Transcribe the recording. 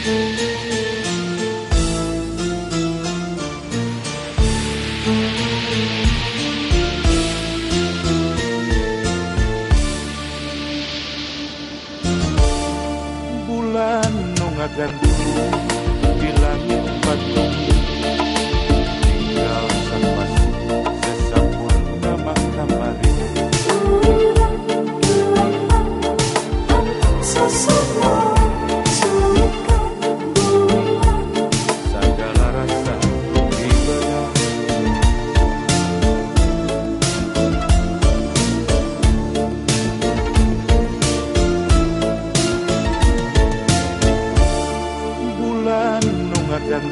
bulan nu ngagantung